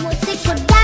Música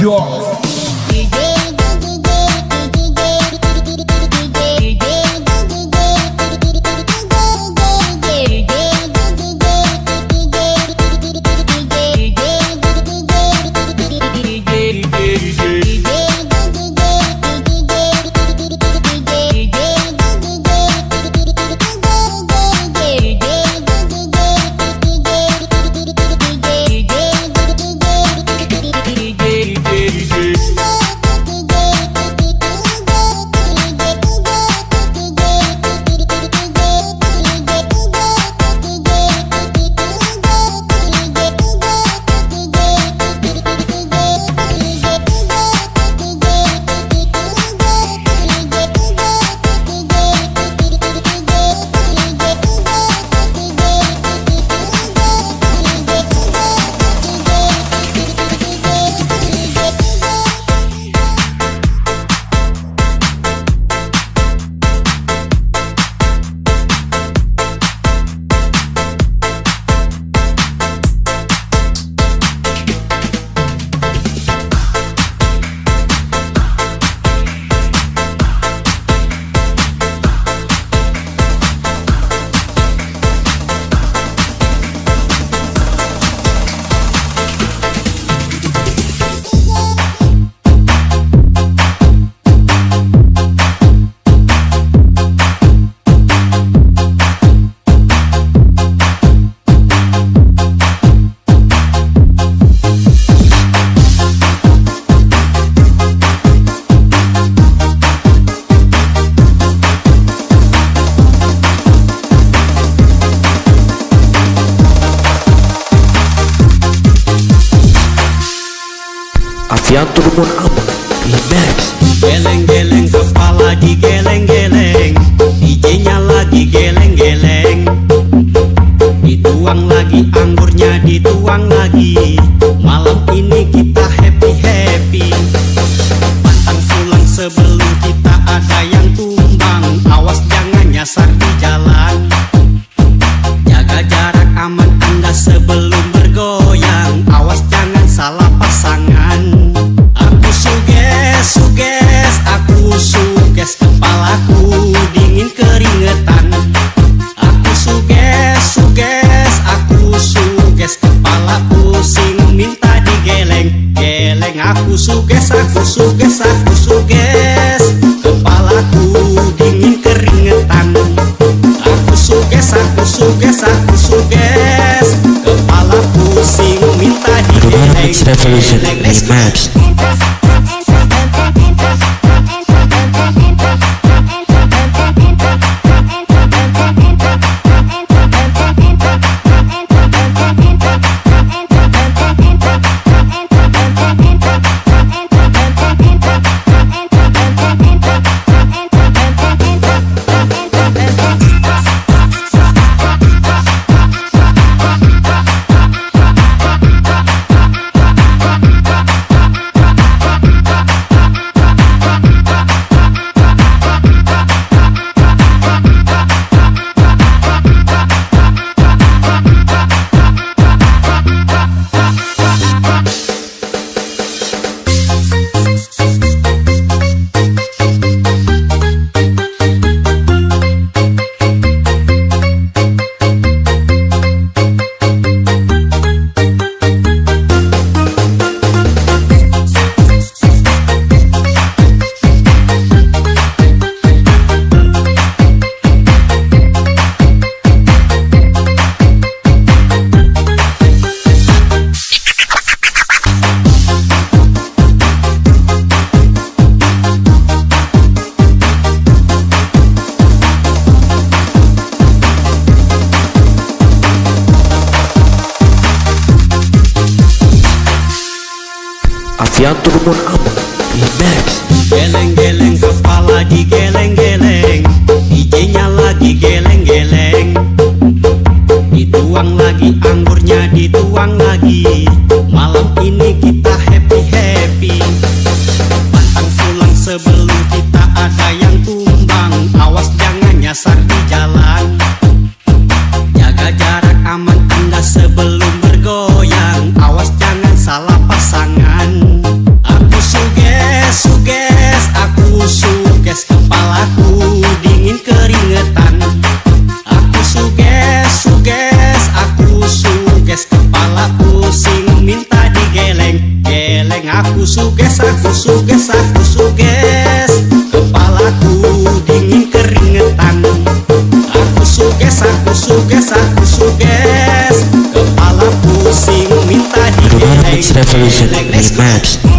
York. yang turun aman. Remax Geleng-geleng kepala digeleng-geleng. DJ-nya lagi geleng-geleng. Dituang lagi anggurnya dituang lagi. Fiantur pun aman Max Geleng-geleng kepala digeleng-geleng DJ-nya lagi geleng-geleng. Dituang lagi anggurnya dituang lagi. Everything remains